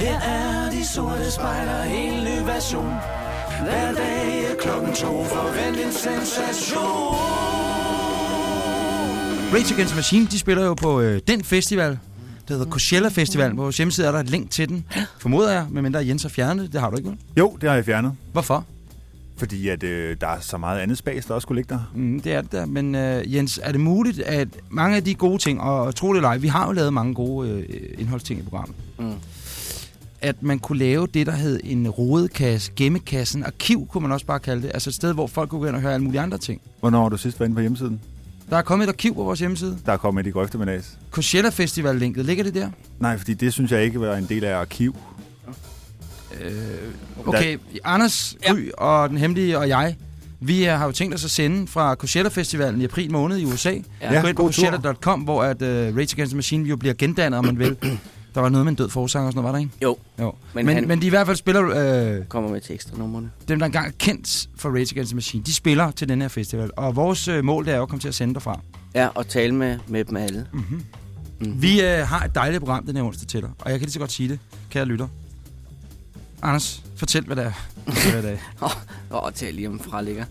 Her er de sorte spejler, en ny version. Hver dag er klokken to, forvent en sensation. Rage Against the Machine, de spiller jo på øh, den festival, der hedder Coachella Festival. På vores hjemmeside er der et link til den, formoder jeg, medmindre Jens har fjernet det. Det har du ikke, vel? Jo, det har jeg fjernet. Hvorfor? Fordi at, øh, der er så meget andet spas, der også skulle ligge der. Mm, det er det der. Men øh, Jens, er det muligt, at mange af de gode ting, og tro det eller ej, vi har jo lavet mange gode øh, indholdsting i programmet, Mm. At man kunne lave det, der hed en rodekasse, gemmekassen, arkiv kunne man også bare kalde det. Altså et sted, hvor folk kunne gå ind og høre alle mulige andre ting. Hvornår har du sidst været inde på hjemmesiden? Der er kommet et arkiv på vores hjemmeside. Der er kommet et i grøfte med nas. Coachella Festival-linket, ligger det der? Nej, fordi det synes jeg ikke var en del af arkiv. Øh, okay, Anders, Gry ja. og den hemmelige og jeg, vi øh, har jo tænkt os at sende fra Coachella Festivalen i april måned i USA. Ja. Gå ind på god tur. Coachella.com, hvor at, uh, Rage Against the Machine jo bliver gendannet, om man vil. Der var noget med en død forsanger og sådan noget, var der ikke? Jo, Jo. Men Men, men, han- men de i hvert fald spiller, øh, kommer med til ekstra numrene. dem der engang er kendt for Rage Against the Machine, de spiller til den her festival. Og vores øh, mål det er jo at komme til at sende derfra. Ja, og tale med, med dem alle. Mm-hmm. Mhm. Vi øh, har et dejligt program den her onsdag til dig, og jeg kan lige så godt sige det, kære lytter. Anders, fortæl, hvad det er. Hvad det er. Åh, oh, tal lige om fraligger.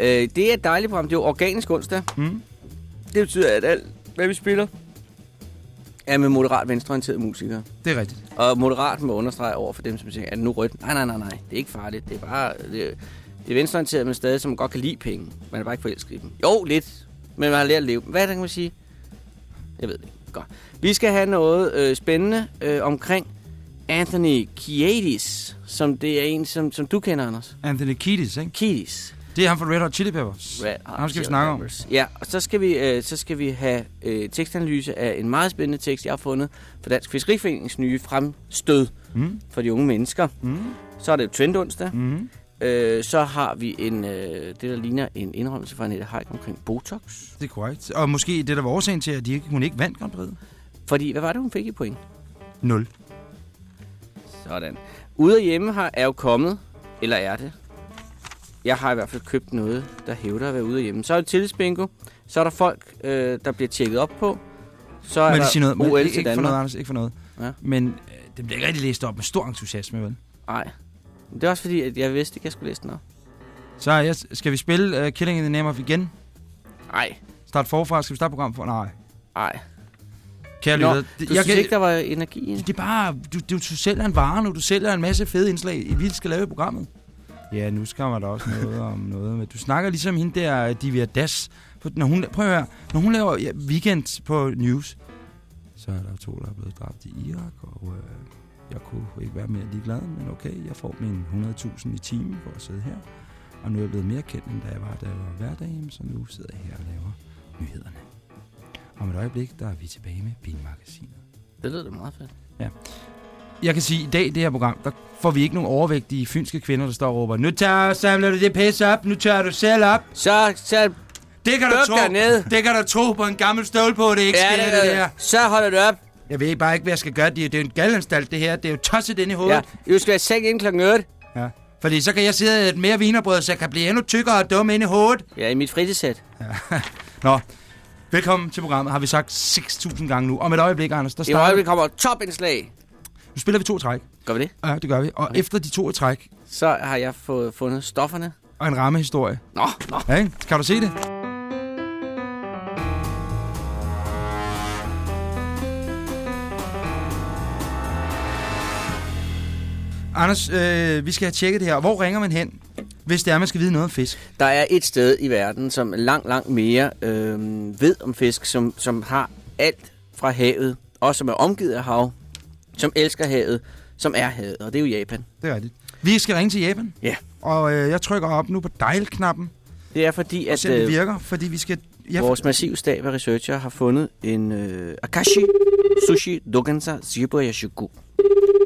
Øh, det er et dejligt program. Det er jo organisk onsdag. Mm? Det betyder, at alt, hvad vi spiller, er med moderat venstreorienterede musikere. Det er rigtigt. Og moderat må understrege over for dem, som siger, er det nu rødt? Nej, nej, nej, nej. Det er ikke farligt. Det er bare... Det, det er venstreorienteret, men stadig, som godt kan lide penge. Man er bare ikke forelsket i dem. Jo, lidt. Men man har lært at leve. Hvad er det, kan man sige? Jeg ved det ikke. Godt. Vi skal have noget øh, spændende øh, omkring Anthony Kiedis, som det er en, som, som du kender, Anders. Anthony Kiedis, ikke? Kiedis. Det er ham fra Red Hot Chili Peppers. Red Hot Ham skal vi Chili snakke om. Peppers. Ja, og så skal vi, øh, så skal vi have øh, tekstanalyse af en meget spændende tekst, jeg har fundet for Dansk Fiskeriforenings nye fremstød Mm? for de unge mennesker. Mm? Så er det Trend onsdag. Mm? Øh, så har vi en, øh, det, der ligner en indrømmelse fra Annette Haik omkring Botox. Det er korrekt. Og måske det, der var årsagen til, at de ikke, hun ikke vandt Grand Prix. Fordi, hvad var det, hun fik i point? 0. Sådan. Ude og hjemme har, er jo kommet, eller er det? Jeg har i hvert fald købt noget, der hævder at være ude hjemme. Så er det tillidsbingo. Så er der folk, øh, der bliver tjekket op på. Så er Men der sige noget. OL ikke, til ikke for Danmark. noget, Anders. Ikke for noget. Ja. Men øh, det bliver ikke rigtig læst op med stor entusiasme, vel? Nej. Det er også fordi, at jeg vidste ikke, at jeg skulle læse den op. Så jeg, skal vi spille uh, Killing in the Name of igen? Nej. Start forfra. Skal vi starte programmet for? Nej. Nej. Kære Nå, lytter, Du det, jeg synes ikke, der var energi i det? Det er bare, du, du, du sælger en vare nu, du sælger en masse fede indslag, vi skal lave i programmet. Ja, nu skal man da også noget om noget. Men du snakker ligesom hende der, Divya Das. Når hun, prøv at høre, når hun laver ja, weekend på news, så er der to, der er blevet dræbt i Irak, og øh, jeg kunne ikke være mere ligeglad, men okay, jeg får mine 100.000 i timen for at sidde her. Og nu er jeg blevet mere kendt, end da jeg var, da jeg var hverdagen, så nu sidder jeg her og laver nyhederne. Om et øjeblik, der er vi tilbage med Bilmagasinet. Det lyder da meget fedt. Jeg kan sige, at i dag i det her program, der får vi ikke nogen overvægtige fynske kvinder, der står og råber, nu tager, samler du det pis op, nu tager du selv op. Så, så Det kan du tro. derned. Det kan du tro på en gammel støvl på, det ikke sker, det, der. Så holder du op. Jeg ved bare ikke, hvad jeg skal gøre. Det er, det er jo en galanstalt, det her. Det er jo tosset ind i Ja, hovedet. du skal være seng inden klokken 8. Ja. Fordi så kan jeg sidde et mere vinerbrød, så jeg kan blive endnu tykkere og dum ind i hovedet. Ja, i mit fritidssæt. Nå, velkommen til programmet, har vi sagt 6.000 gange nu. Om et øjeblik, Anders, der I starter... øjeblikket kommer topindslag. Nu spiller vi to træk. Gør vi det? Ja, det gør vi. Og Okay. efter de to træk, Så har jeg fået fundet stofferne. og en rammehistorie. Nå, nå. Ja, ikke? Kan du se det? Anders, øh, vi skal have tjekket det her. Hvor ringer man hen, hvis det er, man skal vide noget om fisk? Der er et sted i verden, som langt, langt mere øh, ved om fisk, som, som har alt fra havet, og som er omgivet af hav, som elsker havet, som er havet, og det er jo Japan. Det er rigtigt. Vi skal ringe til Japan. Ja. Og øh, jeg trykker op nu på dial-knappen. Det er fordi, at... det øh, virker, fordi vi skal... Ja, vores massiv stab af researcher har fundet en øh, Akashi Sushi Dogansa Shibuya Yashiku.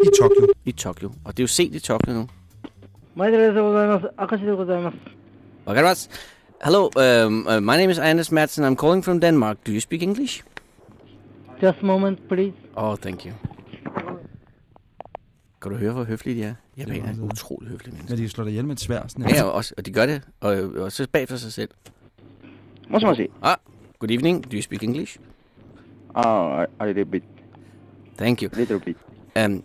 I Tokyo. I Tokyo. Og det er jo sent i Tokyo nu. Akashi de Hello, um, uh, my name is Anders Madsen. I'm calling from Denmark. Do you speak English? Just a moment, please. Oh, thank you. Kan du høre, hvor høflige de er? Japanere er utrolig høflige mennesker. Men de slår dig ihjel med et svær. Sådan ja, også, og de gør det, og, og så bag for sig selv. Måske måske. Ah, good evening. Do you speak English? Ah, Oh, a little bit. Thank you. A little bit. Um,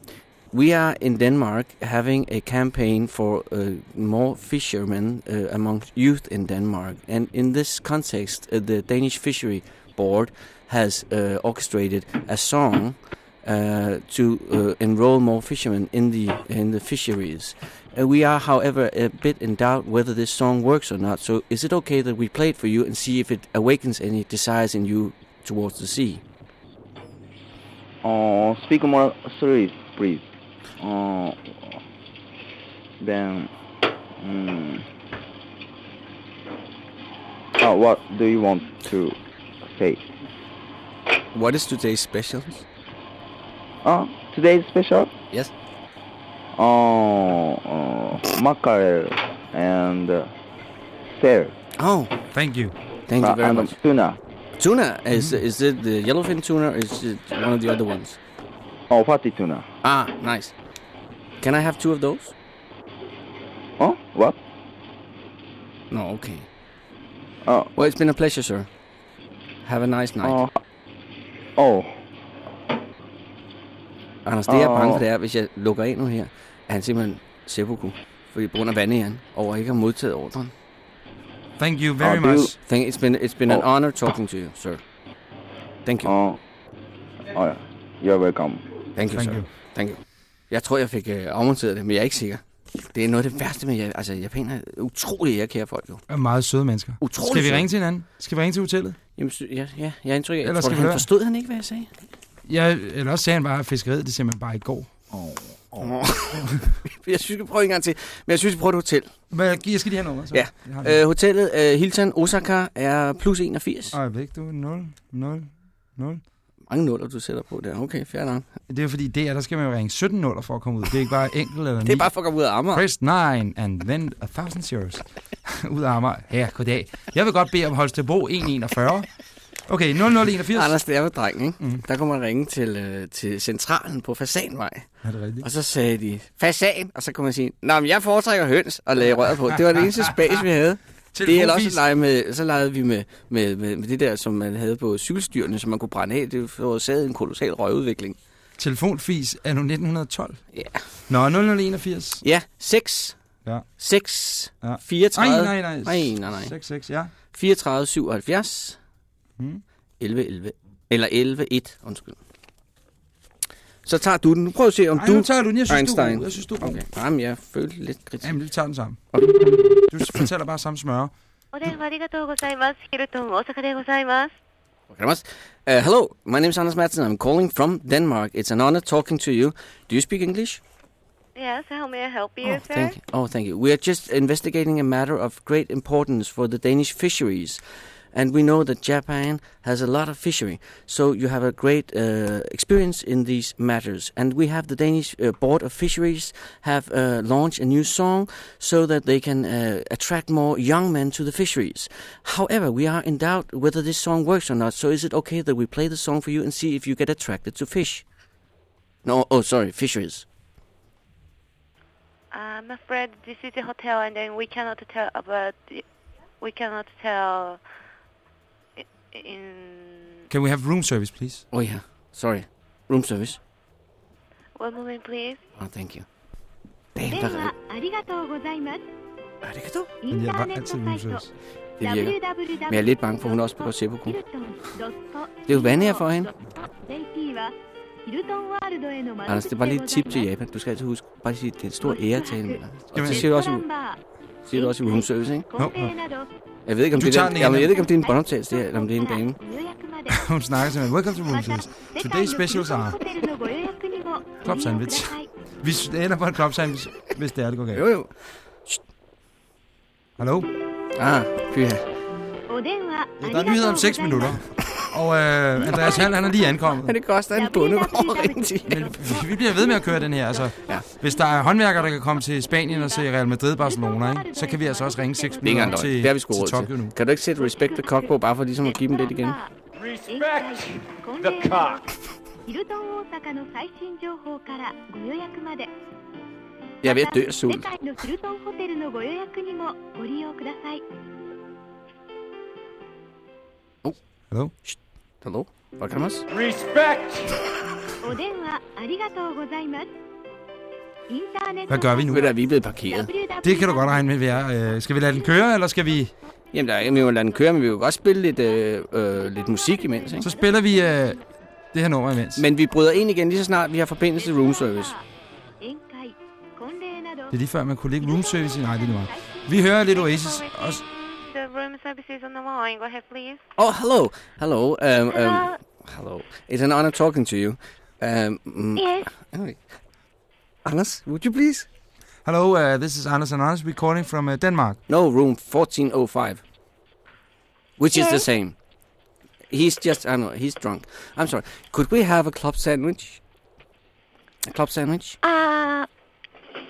we are in Denmark having a campaign for uh, more fishermen uh, among youth in Denmark. And in this context, uh, the Danish Fishery Board has uh, orchestrated a song uh, to uh, enroll more fishermen in the in the fisheries. Uh, we are, however, a bit in doubt whether this song works or not. So, is it okay that we play it for you and see if it awakens any desires in you towards the sea? Uh, speak more slowly, please. Uh, then, mm, uh, what do you want to say? What is today's special? Uh, today's special? Yes. Uh, uh, mackerel and uh, sail. Oh, Thank you. thank you Uh, very and much. Tuna. Tuna is is it the yellowfin tuna or is it one of the other ones? Oh, fatty tuna. Ah, nice. Can I have two of those? Oh, what? No, okay. Oh, Well, it's been a pleasure, sir. Have a nice night. uh, oh, Anders, det jeg er bange for, det er, hvis jeg lukker af nu her, er han simpelthen seppuku. Fordi på grund af vandæren over ikke at have modtaget ordren. Thank you very Oh, much. Thank, it's been, it's been an Oh. honor talking to you, sir. Thank you. oh, oh, yeah. You're welcome. Thank you, Thank sir. you. Thank you. Jeg tror, jeg fik øh, afmonteret det, men jeg er ikke sikker. Det er noget af det værste med, altså japanere er utrolig ærekære folk jo. Er meget søde mennesker. Utrolig Skal vi ringe til hinanden? Skal vi ringe til hotellet? Jamen, ja, ja, jeg er indtryk af. Jeg tror, skal han høre. forstod han ikke, hvad jeg sagde. Ja, eller også sagde han bare, at fiskeriet det simpelthen bare i går. jeg synes, vi kan prøve en gang til. Men jeg synes, vi prøver et hotel. Men jeg skal lige have nummer, så. Ja. Jeg. Øh, hotellet øh, Hilton Osaka er plus 81. Øjeblik, du. 0, 0, 0. Mange nuller, du sætter på der. Okay, fair nok. Det er fordi, det er, der skal man jo ringe 17 nuller for at komme ud. Det er ikke bare enkelt eller Det er bare for at komme ud af Amager. Press 9, and then a thousand zeros. ud af Amager. Ja, goddag. Jeg vil godt bede om Holstebro 141. Okay, 0081. Anders, det er jo dreng, ikke? Mm. Der kunne man ringe til, øh, til centralen på Fasanvej. Er det rigtigt? Og så sagde de, fasan, og så kunne man sige, Nå, men jeg foretrækker høns og lagde røret på. Det var det eneste space, vi havde. Det er også lege med, så legede vi med, med, med, med, det der, som man havde på cykelstyrene, som man kunne brænde af. Det forårsagede en kolossal røgudvikling. Telefonfis er nu 1912. Ja. Nå, 0081. Ja, 6. Ja. 6. Ja. 34. Nej, nej, nej. Nej, nej, nej. 66, ja. 34, 77. Mm. 11, 11. Eller 11, 1, undskyld. Så tager du den. Nu prøver at se, om Ej, du... nu tager du den. Jeg synes, Einstein. du Jeg synes, du. Okay. Jamen, jeg følte lidt kritik. Jamen, vi tager den sammen. Okay. Du fortæller bare samme smøre. Uh, hello, my name is Anders Madsen. I'm calling from Denmark. It's an honor talking to you. Do you speak English? Yes, how may I help you, oh, sir? Thank you. Oh, thank you. We are just investigating a matter of great importance for the Danish fisheries. And we know that Japan has a lot of fishery. So you have a great uh, experience in these matters. And we have the Danish uh, Board of Fisheries have uh, launched a new song so that they can uh, attract more young men to the fisheries. However, we are in doubt whether this song works or not. So is it okay that we play the song for you and see if you get attracted to fish? No, oh, sorry, fisheries. I'm afraid this is a hotel, and then we cannot tell about. We cannot tell. i- In Can we have room service, please? Oh, yeah. Sorry. Room service. one moment, please. Oh, thank you. Damn, 電 der, 話ありがとうございます。 arigato. イ Men ン jeg ター var ネッ altid ト room サイト service. Det virker. www. Men jeg er lidt bange for, at hun også begår seppuku. Det er jo vandære for hende. Anders, det er bare lige et tip til Japan. Du skal altid huske, bare sige, at det er en stor ære at tale med dig. Og Jamen. det siger du også, i- siger du også i room service, ikke? Nå, Jeg ved ikke, om Du det er, den den, jamen, jeg ved ikke, om det er en båndoptagelse, det her, eller om det er en dame. Hun snakker simpelthen. Welcome to room service. Today's specials are... Club sandwich. Vi ender på en club sandwich, hvis det er, det går galt. Jo, jo. Hallo? Ah, pyha. Ja, der er nyheder om 6 minutter Og øh, Andreas Hall, han er lige ankommet. Men det koster en bundegård at ringe til Men vi- vi bliver ved med at køre den her. Altså, Ja. Hvis der er håndværkere, der kan komme til Spanien og se Real Madrid Barcelona, ikke? så kan vi altså også ringe 6 Det er ikke minutter engang løgn. til, Det har vi sgu til råd Tokyo nu. til. Kan du ikke sætte respect the cock på, bare for ligesom at give dem lidt igen? Respect the cock. ヒルトン大阪の最新情報からご予約まで Jeg er ved at dø af 世 sult. 界のヒルトンホテルのご予約にもご利用ください Hallo? Hallo? Hvad kan man også?お電話ありがとうございます インターネット Hvad gør vi nu? Ved du, at vi er blevet parkeret? Det kan du godt regne med, vi er. Øh, skal vi lade den køre, eller skal vi... Jamen, der er ikke, vi må lade den køre, men vi vil godt spille lidt, øh, øh, lidt musik imens, ikke? Så spiller vi øh, det her nummer imens. Men vi bryder ind igen lige så snart vi har forbindelse til room service. 宴会婚礼など Det er lige før, man kunne lægge room service i. Nej, det er lige meget. Vi hører lidt Oasis. Også. The room services on the line. Go ahead, please. Oh, hello. Hello. Um, um, Hello. hello. It's an honor talking to you. Um, mm, Yes. anyway. Anders, would you please? Hello, uh, this is Anders and Anders recording from uh, Denmark. No, room 1405. Which is the same. He's just, I don't know, he's drunk. I'm sorry. Could we have a club sandwich? A club sandwich? Uh,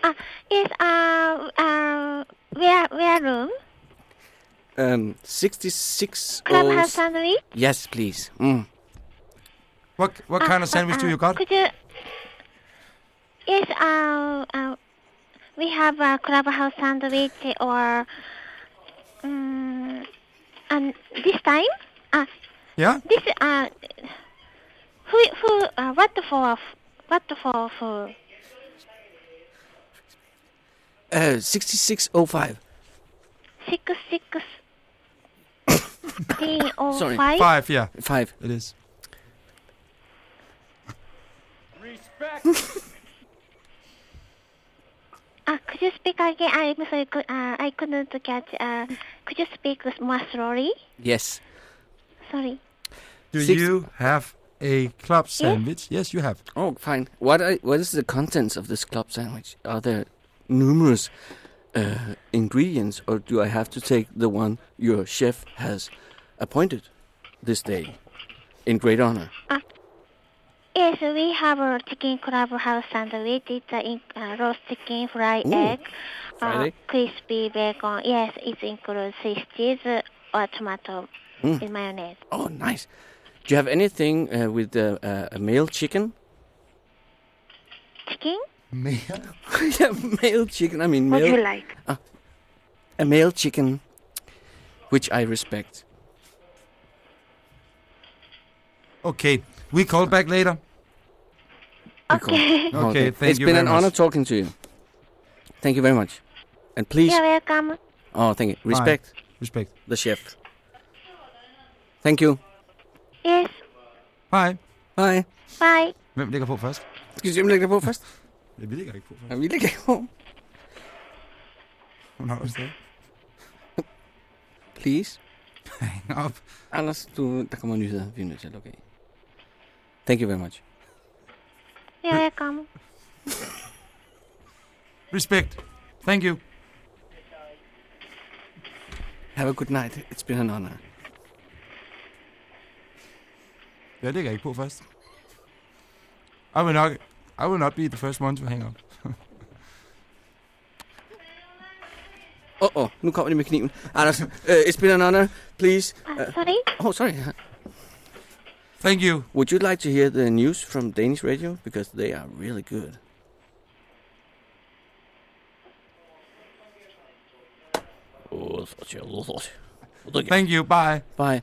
uh, yes, uh, uh, where, where room? Um, 66 Clubhouse O's- sandwich? Yes, please. Mm. What, what kind of sandwich do you got? Could you... Yes, uh, uh, we have a clubhouse sandwich or... Um, and this time, uh, Ja? this, uh, who, who, uh, what for, what for, for, Uh, 6605. six, six, three, oh, Sorry. five? Five, yeah. Five. It is. Respect. Uh, could you speak again? I'm sorry, could, uh, I couldn't catch, uh, could you speak more slowly? Yes. Sorry. Do Six- you have a club sandwich? Yes, you have. Oh, fine. What are, what is the contents of this club sandwich? Are there numerous uh, ingredients, or do I have to take the one your chef has appointed this day in great honor? Yes, we have a chicken clubhouse sandwich. It's a in, uh, roast chicken, fried Ooh, egg, fried uh, egg. crispy bacon. Yes, it includes cheese uh, or tomato Mm. and mayonnaise. Oh, nice. Do you have anything uh, with uh, uh, a male chicken? Chicken? yeah, male chicken. I mean, male. What do you male, like? Ah, a male chicken, which I respect. Okay. We call back later. Okay. Okay, thank it's you It's been very an much. honor talking to you. Thank you very much. And please, You're welcome. oh, thank you. Respect respect the chef. Thank you. Yes, Hej. Bye. bye. Hvem lægger på først? Skal vi simpelthen lægge det på først? Ja, vi lægger ikke på først. Ja, vi lægger det på. Hun har jo stadig. Please. Hang op. Anders, du, der kommer nyheder. Vi er nødt til at lukke af. Thank you very much. You're welcome. Respect. Thank you. Have a good night. It's been an honor. Jeg lægger ikke på først. I will not, I will not be the first one to hang up. Åh, oh, oh, nu kommer de med kniven. Anders, uh, it's been an honor. Please. Uh, sorry? Oh, sorry. Thank you. Would you like to hear the news from Danish radio? Because they are really good. Thank you. Bye. Bye.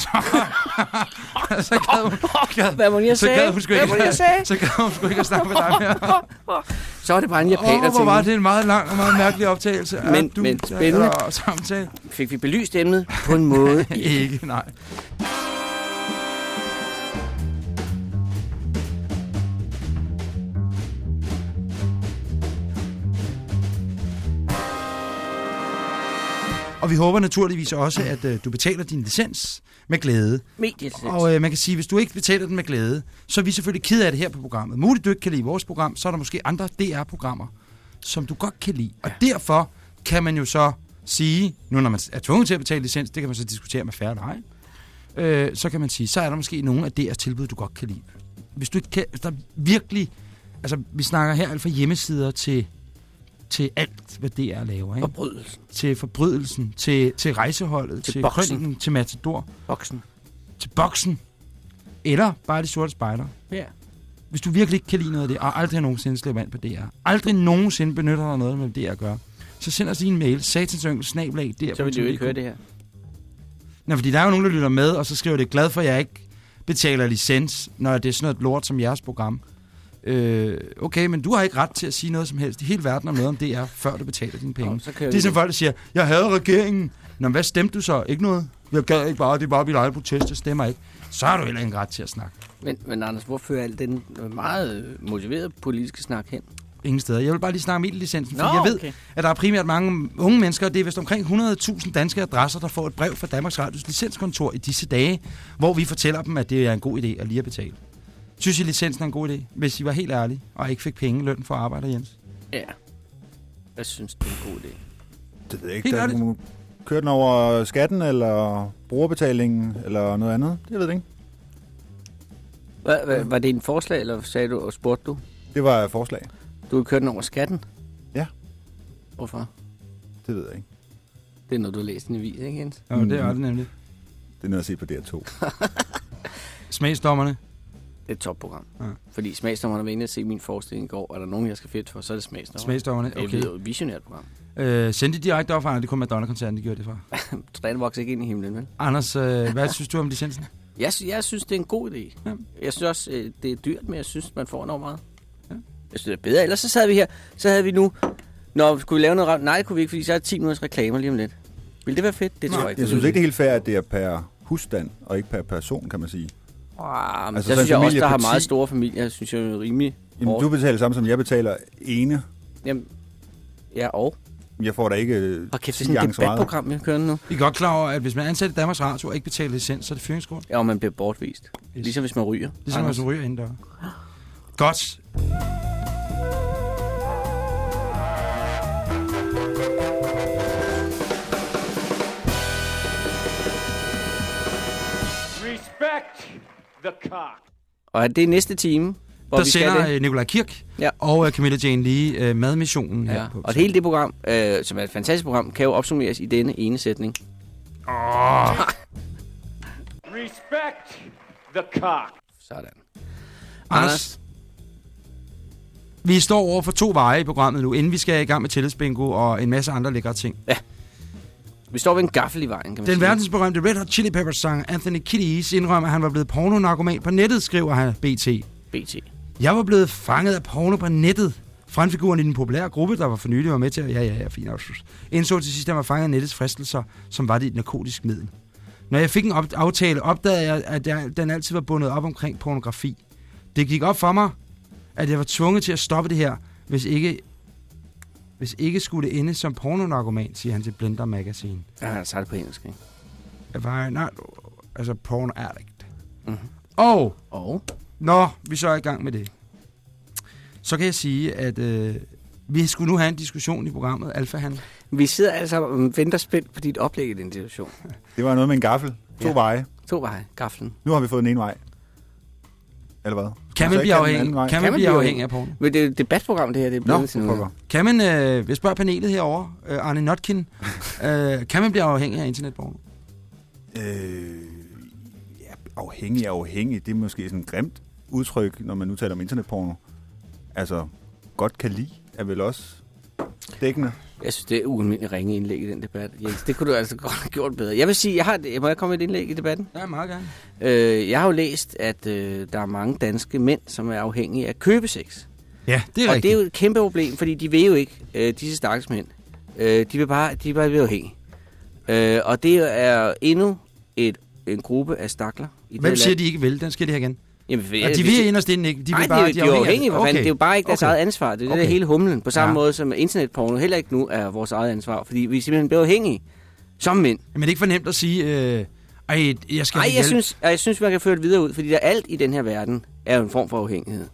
så gad hun, gad, Hvad må jeg så gad hun sgu ikke, Hvad må jeg sige? så gad hun sgu ikke at snakke med dig mere. Så er det bare en japaner Åh, hvor var det en meget lang og meget mærkelig optagelse. af Men- du, men spændende. Og samtale. Fik vi belyst emnet på en måde. ikke, nej. Og vi håber naturligvis også, at øh, du betaler din licens med glæde. Medielicens. Og øh, man kan sige, hvis du ikke betaler den med glæde, så er vi selvfølgelig ked af det her på programmet. Muligt du ikke kan lide vores program, så er der måske andre DR-programmer, som du godt kan lide. Og derfor kan man jo så sige, nu når man er tvunget til at betale licens, det kan man så diskutere med færre eller ej, øh, så kan man sige, så er der måske nogle af DR's tilbud, du godt kan lide. Hvis du ikke kan, der virkelig, altså vi snakker her alt fra hjemmesider til, til alt, hvad DR laver. Ikke? Forbrydelsen. Til forbrydelsen, til, til rejseholdet, Til til, boksen. til Matador Boksen. til boksen, eller bare de sorte spejder. Ja. Hvis du virkelig ikke kan lide noget af det, og aldrig nogensinde slipper ind på DR, aldrig nogensinde benytter dig noget med DR at gøre, så send os lige en mail, satansønkel, snablag, Så vil jo ikke høre det her. Nå, fordi der er jo nogen, der lytter med, og så skriver det glad for, at jeg ikke betaler licens, når det er sådan noget lort som jeres program. Øh, okay, men du har ikke ret til at sige noget som helst i hele verden om noget om det er, før du betaler dine penge. Nå, så det er som folk, der siger, jeg hader regeringen. Nå, hvad stemte du så? Ikke noget? Jeg gad ikke bare, det er bare mit eget protest, jeg stemmer ikke. Så har du heller ikke ret til at snakke. Men, men Anders, hvor fører al den meget øh, motiverede politiske snak hen? Ingen steder. Jeg vil bare lige snakke om medielicensen, Nå, fordi jeg ved, okay. at der er primært mange unge mennesker, og det er vist omkring 100.000 danske adresser, der får et brev fra Danmarks Radios licenskontor i disse dage, hvor vi fortæller dem, at det er en god idé at lige at betale. Synes I, licensen er en god idé, hvis I var helt ærlige, og ikke fik penge løn for at arbejde, Jens? Ja. Jeg synes, det er en god idé. Det ved jeg ikke. Helt Der, ærligt. du kører den over skatten, eller brugerbetalingen, eller noget andet? Det ved jeg ikke. Hvad, hvad, var det en forslag, eller sagde du og spurgte du? Det var et forslag. Du har kørt den over skatten? Ja. Hvorfor? Det ved jeg ikke. Det er noget, du har læst i en avis, ikke Jens? Jo, det er det nemlig. Det er noget at se på DR2. Smagsdommerne. Det er et topprogram. Ja. Fordi smagsdommerne var inde og se min forestilling i går, og er der nogen, jeg skal fedt for, så er det smagsdommerne. Smagsdommerne, Det okay. er jo et visionært program. Øh, sendte de direkte op, Anders? Det kun Madonna-koncerten, de gjorde det for. Træerne vokser ikke ind i himlen, vel? Anders, øh, hvad synes du om licensen? Jeg, sy- jeg synes, det er en god idé. Ja. Jeg synes også, øh, det er dyrt, men jeg synes, man får enormt meget. Ja. Jeg synes, det er bedre. Ellers så sad vi her, så havde vi nu... Nå, skulle vi lave noget... Nej, det kunne vi ikke, fordi så er der 10 minutters reklamer lige om lidt. Vil det være fedt? Det tror jeg ikke. Jeg synes ikke, det er helt fair, at det er per husstand, og ikke per person, kan man sige. Ah, men Altså, der synes jeg også, der har meget 10 store familier, synes jeg er rimelig Jamen, hårdt. du betaler samme som jeg betaler ene. Jamen, ja, og... Jeg får da ikke Og kæft, det er 10 sådan et meget. debatprogram, vi har kørende nu. I er godt klar over, at hvis man er i Danmarks Radio og ikke betaler licens, så er det fyringsgrund. Ja, og man bliver bortvist. Yes. Ligesom hvis man ryger. Ligesom Anders. man ryger indendør. Godt. The cock. Og det er næste time, hvor Der vi skal sender det. øh, Nikolaj Kirk Ja. og øh, Camilla Jane Lee øh, madmissionen her Ja. på. Og hele det program, øh, som er et fantastisk program, kan jo opsummeres i denne ene sætning. Respect the cock. Sådan. Anders, Anders. vi står over for to veje i programmet nu, inden vi skal i gang med tillidsbingo og en masse andre lækre ting. Vi står ved en gaffel i vejen, kan man Den sige. verdensberømte Red Hot Chili Peppers sang Anthony Kiddis indrømmer, at han var blevet pornonarkoman på nettet, skriver han BT. BT. Jeg var blevet fanget af porno på nettet. Frontfiguren i den populære gruppe, der var for nylig var med til at... Ja, ja, ja, fint. Indså til sidst, at han var fanget af nettets fristelser, som var det et narkotisk middel. Når jeg fik en op- aftale, opdagede jeg, at jeg, den altid var bundet op omkring pornografi. Det gik op for mig, at jeg var tvunget til at stoppe det her, hvis ikke, hvis ikke skulle det ende som pornonarkoman, siger han til Blender Magazine. Ja, han har sagt det på engelsk, ikke? If I not, altså porno addict. Mhm. Og Og? Når vi så er i gang med det, så kan jeg sige, at øh, vi skulle nu have en diskussion i programmet Alfa Han. Vi sidder altså og venter spændt på dit oplæg i den situation. Det var noget med en gaffel. To Ja. veje. To veje, gaflen. Nu har vi fået den ene vej. Eller hvad? Kan Og man så blive afhængig, vej. kan man blive afhængig af porno? Men det er et debatprogram, det her. Det er Nå, blevet til for noget. Kan man, øh, hvis spørger panelet herovre, øh, Arne Notkin, øh, kan man blive afhængig af internetporno? Øh, ja, afhængig er afhængig. Det er måske sådan et grimt udtryk, når man nu taler om internetporno. Altså, godt kan lide er vel også dækkende. Jeg synes, det er ualmindeligt ringe indlæg i den debat. Jens, det kunne du altså godt have gjort bedre. Jeg vil sige, jeg har, må jeg komme med et indlæg i debatten? Ja, meget gerne. Øh, jeg har jo læst, at øh, der er mange danske mænd, som er afhængige af købesex. Ja, det er og rigtigt. det er jo et kæmpe problem, fordi de vil jo ikke, øh, disse stakkels mænd. Øh, de vil bare, de vil bare blive afhængige. Øh, og det er endnu et, en gruppe af stakler. I det Hvem her siger, land. de ikke vil? Den skal de have igen. Jamen, for, Og de vil inderst inden ikke. De Nej, vil bare, de, de, er jo afhængige, af okay. det er jo bare ikke deres Okay. eget ansvar. Det er okay. det der hele humlen. På samme Ja. måde som internetporno heller ikke nu er vores eget ansvar, fordi vi simpelthen bliver afhængige som mænd. Men det er ikke for nemt at sige, øh, ej, jeg skal Nej, have jeg hjælp. synes, jeg synes, man kan føre det videre ud, fordi der alt i den her verden er jo en form for afhængighed.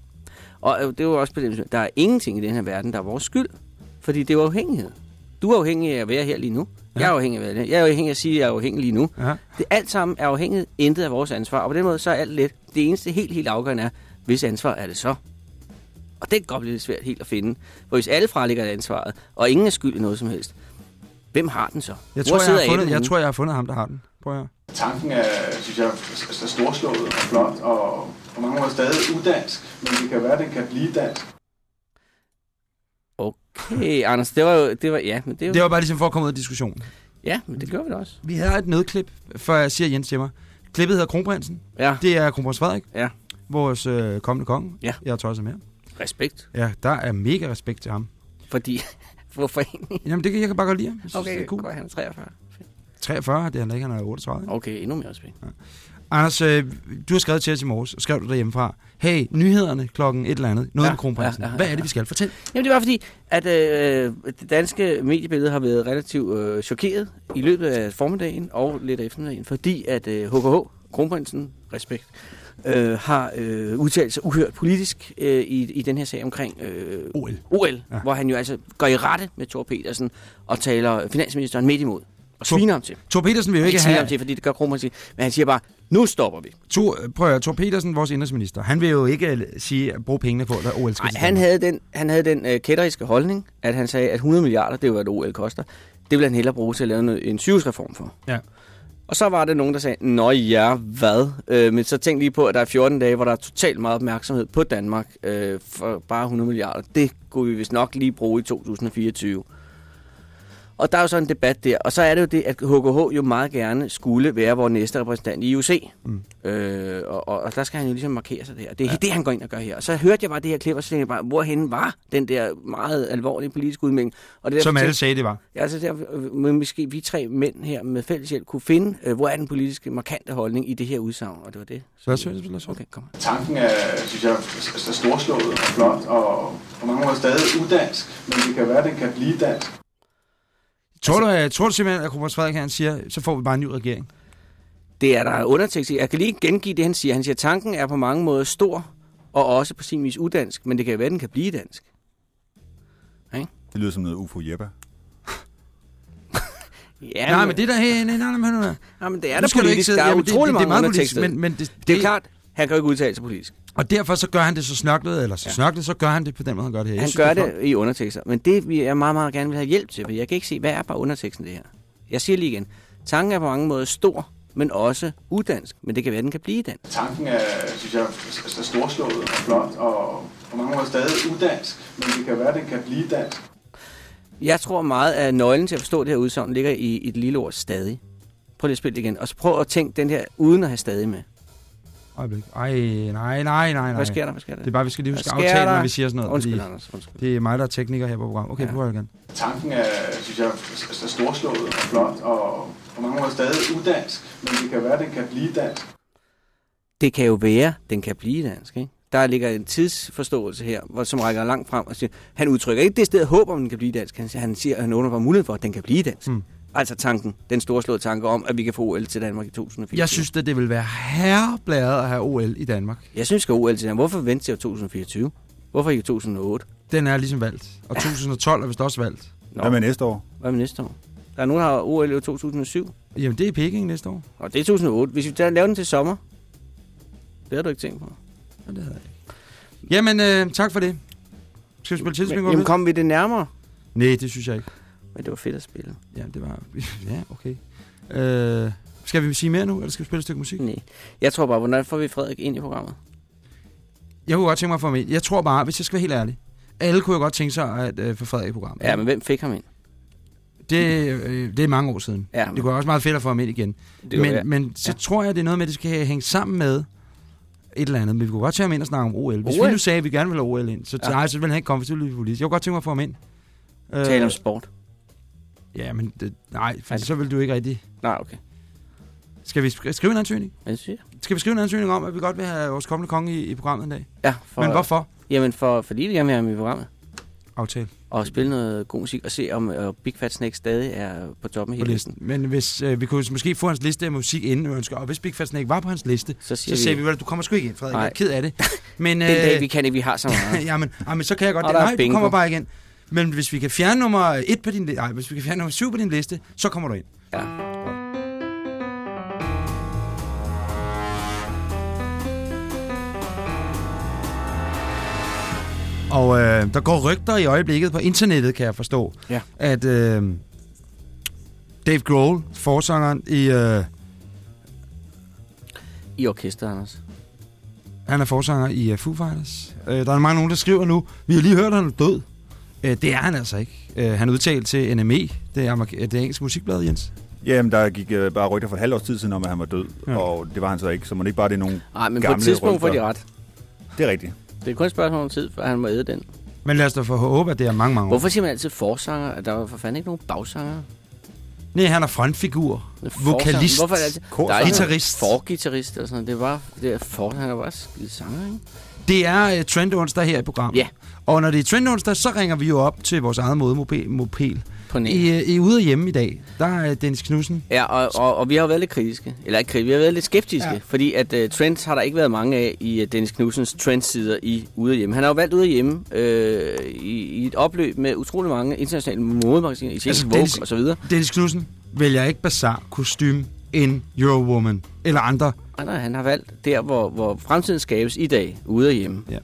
Og øh, det er jo også på den der er ingenting i den her verden, der er vores skyld, fordi det er jo afhængighed. Du er afhængig af at være her lige nu. Ja. Jeg er afhængig af her. Jeg er afhængig af at sige, at jeg er afhængig lige nu. Ja. Det alt sammen er afhængigt, intet af vores ansvar. Og på den måde så er alt let. Det eneste helt, helt afgørende er, hvis ansvar er det så? Og det kan godt blive lidt svært helt at finde. For hvis alle fralægger et ansvaret, og ingen er skyld i noget som helst, hvem har den så? Jeg Hvor tror, jeg, har fundet, jeg tror, jeg har fundet ham, der har den. Prøv at. Tanken er, synes jeg, er storslået og flot, og på mange måder stadig udansk, men det kan være, at den kan blive dansk. Okay, Anders, det var jo... Det var, ja, men det jo... Det var bare ligesom for at komme ud af diskussionen. Ja, men det gør vi da også. Vi har et nødklip, før jeg siger Jens til mig. Klippet hedder Kronprinsen. Ja. Det er kronprins Frederik. Ja. Vores øh, kommende konge. Ja. Jeg er tosset med. Respekt. Ja, der er mega respekt til ham. Fordi... Hvorfor egentlig? Jamen, det kan jeg kan bare godt lide ham. Jeg synes, Okay, det er cool. han er 43. 43, det er han ikke, han er 38. Okay, endnu mere respekt. Anders, øh, du har skrevet til os i morges, og skrev du derhjemmefra. Hey, nyhederne klokken et eller andet. Noget Ja, med kronprinsen. ja, ja, ja, Hvad er det, vi skal? Fortæl. Jamen det var fordi, at øh, det danske mediebillede har været relativt øh, chokeret i løbet af formiddagen og lidt af eftermiddagen, fordi at øh, HKH, kronprinsen, respekt, øh, har øh, udtalt sig uhørt politisk øh, i, i den her sag omkring øh, OL, OL Ja. hvor han jo altså går i rette med Thor Petersen og taler finansministeren midt imod og sviner ham til. Thor Petersen vil jo ikke ikke have... ham til, fordi det gør kronprinsen, men han siger bare, nu stopper vi. Thor, prøv at Thor Petersen, vores indrigsminister, han vil jo ikke øh, sige, at bruge pengene på, at OL skal Nej, han havde den, han havde den øh, kætteriske holdning, at han sagde, at 100 milliarder, det var hvad et OL koster, det ville han hellere bruge til at lave noget, en sygehusreform for. Ja. Og så var det nogen, der sagde, nå ja, hvad? Øh, men så tænk lige på, at der er 14 dage, hvor der er totalt meget opmærksomhed på Danmark øh, for bare 100 milliarder. Det kunne vi vist nok lige bruge i 2024. Og der er jo så en debat der. Og så er det jo det, at HKH jo meget gerne skulle være vores næste repræsentant i IOC. Mm. Øh, og, og, og der skal han jo ligesom markere sig der. Det er ja. det, han går ind og gør her. Og så hørte jeg bare det her klip, og så tænkte jeg bare, hvorhen var den der meget alvorlige politiske udmelding? Og det er Som derfor, alle sagde, det var. Ja, altså der, men måske vi tre mænd her med fælles hjælp kunne finde, øh, hvor er den politiske markante holdning i det her udsagn, og det var det. Så os høre det. Okay, kom. Tanken er, synes jeg, er storslået og flot, og på mange måder stadig udansk, men det kan være, at den kan blive dansk. Tror du, øh, tror du simpelthen, at kronprins Frederik han siger, så får vi bare en ny regering? Det er der undertekst i. Jeg kan lige gengive det, han siger. Han siger, at tanken er på mange måder stor, og også på sin vis udansk, men det kan jo være, at den kan blive dansk. Det lyder som noget UFO Jeppe. Ja, nej, men det der her, nej, nej, nej, nej, nej. Nej, men det er der du ikke politisk. sidde- Der er jamen, det- utrolig det- det er mange meget politisk, undertekster. men- men det- det er det- klart, han kan jo ikke udtale sig politisk. Og derfor så gør han det så snørklet, eller så ja. snørklet, så gør han det på den måde, han gør det her. Jeg Han synes, gør det flot. i undertekster. Men det, vi jeg meget, meget gerne vil have hjælp til, for jeg kan ikke se, hvad er bare underteksten det her. Jeg siger lige igen. Tanken er på mange måder stor, men også udansk. Men det kan være, at den kan blive dansk. Tanken er, synes jeg, er storslået og flot, og på mange måder stadig udansk, men det kan være, at den kan blive dansk. Jeg tror meget, at nøglen til at forstå det her udsagn ligger i, i et lille ord stadig. Prøv lige at spille det igen. Og så prøv at tænke den her uden at have stadig med. Øjeblik. Ej, nej, nej, nej, nej. Hvad sker der? Hvad sker der? Det er bare, vi skal lige huske aftale, der? når vi siger sådan noget. Undskyld, Anders. Undskyld. Det er mig, der er tekniker her på programmet. Okay, Ja. prøv igen. Tanken er, synes jeg, er storslået og flot, og på mange måder stadig udansk, men det kan være, at den kan blive dansk. Det kan jo være, den kan blive dansk. Ikke? Der ligger en tidsforståelse her, hvor, som rækker langt frem og siger, han udtrykker ikke det sted håb om, den kan blive dansk. Han siger, han siger at han underfor mulighed for, at den kan blive dansk. Mm. Altså tanken, den storslåede tanke om, at vi kan få OL til Danmark i 2024. Jeg synes, at det vil være herrebladet at have OL i Danmark. Jeg synes, at OL til Danmark. Hvorfor vente til år 2024? Hvorfor ikke 2008? Den er ligesom valgt. Og 2012 er vist også valgt. Nå, Hvad med næste år? hvad med næste år? Der er nogen, der har OL i 2007, Jamen, det er Peking næste år. og det er 2008. Hvis vi tager, laver den til sommer, det har du ikke tænkt på. Ja, det havde jeg ikke. Jamen, øh, tak for det. Skal vi spille tidsbingo? Men, jamen, kom vi det nærmere? Nej, det synes jeg ikke. Men det var fedt at spille. Ja, det var... Ja, okay. Øh, skal vi sige mere nu, eller skal vi spille et stykke musik? Nej. Jeg tror bare, hvordan får vi Frederik ind i programmet? Jeg kunne godt tænke mig at få ham ind. Jeg tror bare, hvis jeg skal være helt ærlig, alle kunne jo godt tænke sig at øh, få Frederik i programmet. Ja, men hvem fik ham ind? Det, øh, det er mange år siden. Ja, Det kunne være også meget fedt at få ham ind igen. Det være. Men, men så Ja. tror jeg, det er noget med, at det skal hænge sammen med et eller andet. Men vi kunne godt tage ham ind og snakke om OL. Hvis OL? vi nu sagde, at vi gerne vil have OL ind, så, Ja. nej, så vil han ikke komme, for så ville vi politisk. Jeg kunne godt tænke mig at få ham ind. Øh, Tale om sport. Ja, men det, nej, for Ej. så vil du ikke rigtig... Nej, okay. Skal vi sk- skrive en ansøgning? Hvad siger jeg? Skal vi skrive en ansøgning om, at vi godt vil have vores kommende konge i, i programmet en dag? Ja, for, Men hvorfor? Jamen, for, fordi vi gerne vil have ham i programmet. Aftale Og spille noget god musik og se, om uh, Big Fat Snake stadig er på toppen af hele listen. Men hvis øh, vi kunne måske få hans liste af musik inden ønsker, og hvis Big Fat Snake var på hans liste, Så så siger sagde vi, vi, at du kommer sgu ikke ind, Frederik. Jeg Nej. er ked af det. Men, den dag, vi kan ikke, vi har så meget. jamen, jamen, så kan jeg godt Og det. Nej, du bingo. kommer bare igen. Men hvis vi kan fjerne nummer et på din liste, nej, hvis vi kan fjerne nummer syv på din liste, så kommer du ind. Ja. Og øh, der går rygter i øjeblikket på internettet, kan jeg forstå, Ja. at øh, Dave Grohl, forsangeren i... Øh, I orkester, Anders. han er forsanger i uh, Foo Fighters. Øh, der er mange nogen, der skriver nu, vi har lige hørt, at han er død. Øh, det er han altså ikke. Øh, han udtalte til NME, det er det engelske musikblad, Jens. Jamen, der gik øh, bare rygter for et halvt års tid siden om, at han var død, Ja. og det var han så ikke, så må det ikke bare det er nogle Nej, men på et tidspunkt får de rygter. ret. Det er rigtigt. Det er kun et spørgsmål om tid, før han må æde den. Men lad os da få håbe, at det er mange, mange år. Hvorfor siger man altid forsanger? At der var for fanden ikke nogen bagsanger? Nej, han er frontfigur, Forsanger. vokalist, Hvorfor er det altid? Der er ikke guitarist. nogen Forgitarrist eller sådan. Det er bare, det er for, han er bare skide sanger, ikke? Det er uh, Trend onsdag her i programmet. Ja. Og når det er Trend onsdag, så ringer vi jo op til vores eget modemopel. Mopel. På net. I, uh, I ude og hjemme i dag. Der er Dennis Knudsen. Ja, og, og, og vi har jo været lidt kritiske. Eller ikke kritiske, vi har været lidt skeptiske. Ja. Fordi at uh, trends har der ikke været mange af i uh, Dennis Knudsens trendsider i Ude og Hjemme. Han har jo valgt Ude og Hjemme øh, i, i et opløb med utrolig mange internationale modemagasiner, i Altså, Vogue Dennis- og så videre. Dennis Knudsen vælger ikke Bazaar, kostume, en Eurowoman eller andre. Nej, nej, han har valgt der, hvor, hvor fremtiden skabes i dag, ude og hjemme. Ja.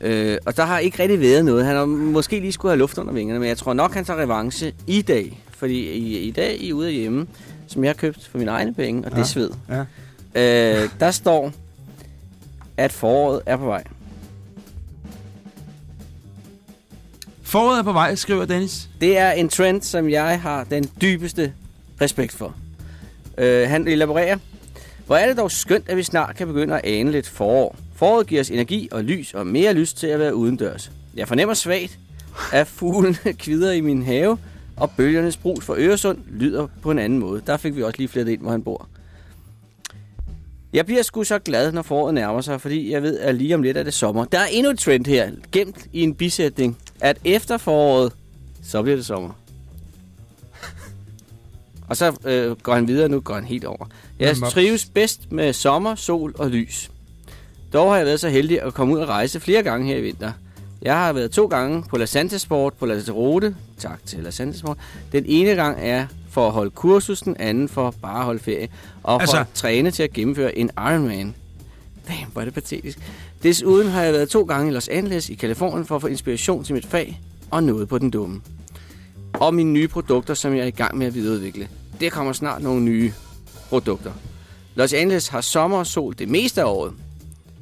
Øh, og der har ikke rigtig været noget. Han har måske lige skulle have luft under vingerne, men jeg tror nok, han tager revanche i dag. Fordi i, i dag i ude og hjemme, som jeg har købt for mine egne penge, og det Ja. er sved, Ja. øh, der står, at foråret er på vej. Foråret er på vej, skriver Dennis. Det er en trend, som jeg har den dybeste respekt for. Øh, han elaborerer. Hvor er det dog skønt, at vi snart kan begynde at ane lidt forår. Foråret giver os energi og lys og mere lyst til at være udendørs. Jeg fornemmer svagt, at fuglene kvider i min have, og bølgernes brus for Øresund lyder på en anden måde. Der fik vi også lige flettet ind, hvor han bor. Jeg bliver sgu så glad, når foråret nærmer sig, fordi jeg ved, at lige om lidt er det sommer. Der er endnu et trend her, gemt i en bisætning, at efter foråret, så bliver det sommer. Og så øh, går han videre, nu går han helt over. Jeg trives bedst med sommer, sol og lys. Dog har jeg været så heldig at komme ud og rejse flere gange her i vinter. Jeg har været to gange på La Santa Sport på Lanzarote. Tak til La Santa Sport. Den ene gang er for at holde kursus, den anden for bare at holde ferie. Og Altså- for at træne til at gennemføre en Ironman. Damn, hvor er det patetisk. Desuden har jeg været to gange i Los Angeles i Kalifornien for at få inspiration til mit fag og noget på den dumme. Og mine nye produkter, som jeg er i gang med at videreudvikle. Der kommer snart nogle nye produkter. Los Angeles har sommer og sol det meste af året.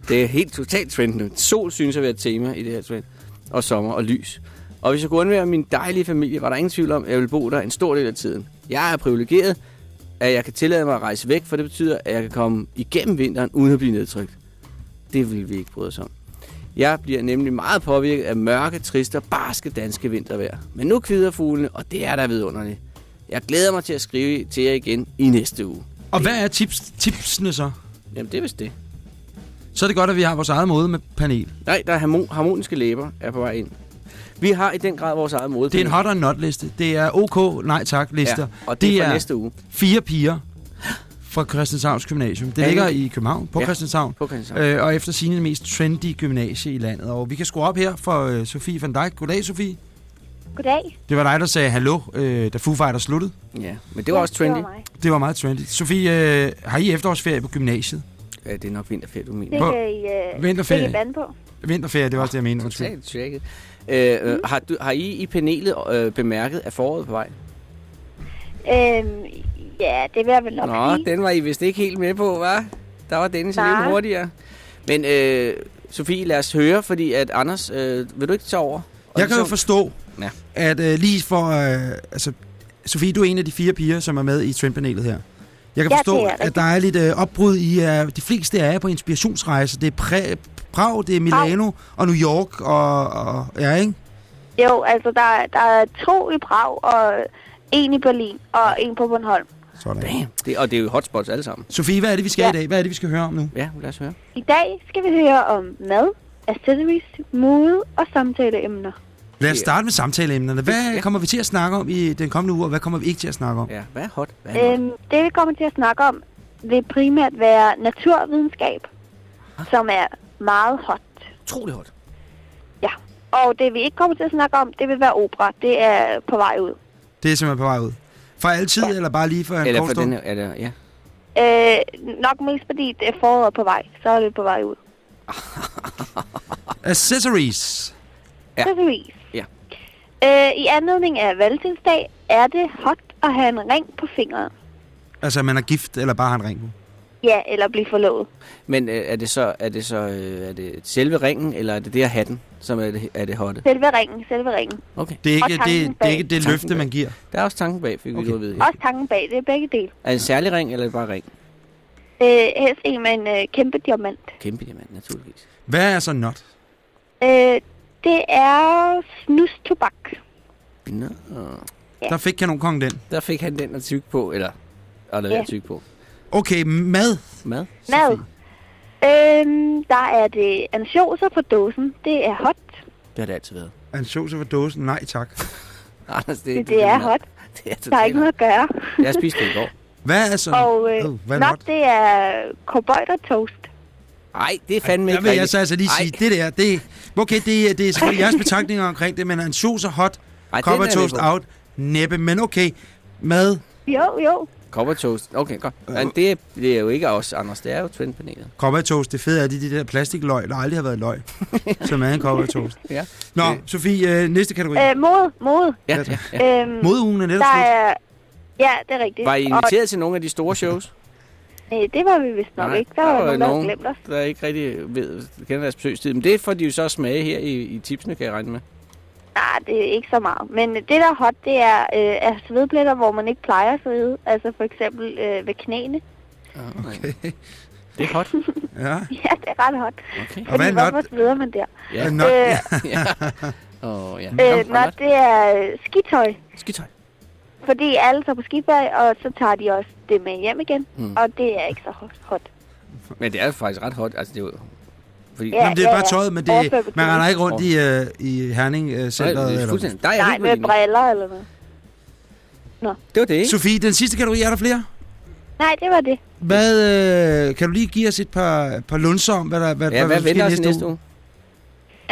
Det er helt totalt trend nu. Sol synes at være et tema i det her trend. Og sommer og lys. Og hvis jeg kunne undvære min dejlige familie, var der ingen tvivl om, at jeg ville bo der en stor del af tiden. Jeg er privilegeret, at jeg kan tillade mig at rejse væk, for det betyder, at jeg kan komme igennem vinteren uden at blive nedtrykt. Det vil vi ikke bryde os om. Jeg bliver nemlig meget påvirket af mørke, triste og barske danske vintervejr. Men nu kvider fuglene, og det er der vidunderligt. Jeg glæder mig til at skrive til jer igen i næste uge. Og hvad er tips, tipsene så? Jamen, det er vist det. Så er det godt, at vi har vores eget mode med panel. Nej, der er harmo- harmoniske læber er på vej ind. Vi har i den grad vores eget mode. Det er en hot or not liste. Det er OK, nej tak lister. Ja, og det er for næste uge. fire piger fra Christianshavns Gymnasium. Det Anne- ligger i København, på Ja, Christianshavn. på Christianshavn. Øh, og efter sine det mest trendy gymnasie i landet. Og vi kan skrue op her for øh, Sofie van Dijk. Goddag, Sofie. Goddag. Det var dig, der sagde hallo, øh, da Foo Fighters sluttede. Ja, men det var også trendy. Det var mig. Det var meget trendy. Sofie, øh, har I efterårsferie på gymnasiet? Ja, det er nok vinterferie, du mener. Det kan I, uh, Vinterferie. Det kan I på. Vinterferie, det var også det, jeg mente. Undskyld. Totalt tjekket. Øh, øh, har, du, har I i panelet øh, bemærket, at foråret på vej? Øhm, ja, det vil jeg vel nok Nå, sige. den var I vist ikke helt med på, hva'? Der var Dennis lidt Nej. hurtigere. Men øh, Sofie, lad os høre, fordi at Anders, øh, vil du ikke tage over? Og Jeg kan jo ligesom- forstå, Ja. at øh, lige for... Øh, altså, Sofie, du er en af de fire piger, som er med i trendpanelet her. Jeg kan Ja, forstå, det er at der er lidt øh, opbrud i... Uh, de fleste er på inspirationsrejse. Det er Præ- Prag, det er Milano og New York og... og ja, ikke? Jo, altså, der, er- der er to i Prag, og en i Berlin, og en på Bornholm. Sådan. Damn. Det, og det er jo hotspots alle sammen. Sofie, hvad er det, vi skal Ja. i dag? Hvad er det, vi skal høre om nu? Ja, lad os høre. I dag skal vi høre om mad, accessories, mode og samtaleemner. Lad os starte med samtaleemnerne. Hvad Ja. kommer vi til at snakke om i den kommende uge, og hvad kommer vi ikke til at snakke om? Ja, hvad er hot? Hvad er hot? Øhm, det vi kommer til at snakke om, vil primært være naturvidenskab, som er meget hot. Utrolig hot. Ja, og det vi ikke kommer til at snakke om, det vil være opera. Det er på vej ud. Det er simpelthen på vej ud. For altid, ja. eller bare lige for en Eller kort for den er det, ja. Øh, nok mest fordi det er foråret på vej, så er det på vej ud. Accessories. Ja. Accessories. Øh, I anledning af valgtinsdag er det hot at have en ring på fingeren. Altså, man er gift, eller bare har en ring på. Ja, eller blive forlovet. Men øh, er det så, er det så øh, er det selve ringen, eller er det det at have den, som er det, er det hotte? Selve ringen, selve ringen. Okay. Det er ikke det, det, er ikke det Tanken løfte, bag. man giver. Der er også tanken bag, fik okay. vi at vide. Også tanken bag, det er begge dele. Er det en særlig ring, eller er det bare ring? Øh, helst en med en øh, kæmpe diamant. Kæmpe diamant, naturligvis. Hvad er så not? Øh, det er snustobak. Nå. Ja. Der fik kanonkongen den. Der fik han den at tykke på, eller at lade Ja. tykke på. Okay, mad. Mad? Mad. Øhm, der er det ansjoser på dåsen. Det er hot. Det har det altid været. Ansjoser for dåsen. Nej, tak. Anders, det, Det, det er hot. Det er Der er ikke noget at gøre. Jeg spiste det i går. Hvad er så? Og øh, Oh, hvad er not? det er cowboy toast. Nej, det er fandme Der ikke vil jeg rigtigt. så altså lige sige, det der, det okay, det, er- det er selvfølgelig jeres betragtninger omkring det, men hot, Ej, den cover er jeg toast med på. out, næppe, men okay, mad. Jo, jo. Copper toast. Okay, godt. Men det, er- det er jo ikke os, Anders. Det er jo trendpanelet. Cover toast, det fede er de, de der plastikløg, der aldrig har været løg, som er en cover toast. Ja. Nå, Øh. Sofie, øh, næste kategori. Øh, mode, mode. Ja, ja, ja. Øhm, Modeugen er netop der er, Ja, det er rigtigt. Var I Og, inviteret til nogle af de store shows? Øh, det var vi vist nok ikke. Der var nogen, der os. der ikke rigtig ved, kender deres besøgstid. Men det får de jo så smage her i, i tipsene, kan jeg regne med. Nej, det er ikke så meget. Men det, der er hot, det er, øh, er svedpletter, hvor man ikke plejer at svede. Altså for eksempel øh, ved knæene. Okay. Det er hot. Ja. Ja, det er ret hot. Okay. Og hvad er hvorfor not? sveder man der? Ja. Øh, not, ja. Åh, ja. Øh, Kom, not, det er øh, skitøj. Skitøj. Fordi alle tager på skiferie, og så tager de også det med hjem igen. Mm. Og det er ikke så hot-. Men det er faktisk ret hot. Altså, det er jo... Fordi... Ja, Jamen, det er ja, bare tøjet, men det, Overført man render ikke rundt i, øh, i Herning øh, Nej, centret. det er eller- fuldstændig. Der er jeg Nej, med med briller eller noget. Det var det, ikke? Sofie, den sidste kategori, er der flere? Nej, det var det. Hvad, øh, kan du lige give os et par, par lunser om, hvad der hvad, Ja, hvad der sker venter os i næste uge?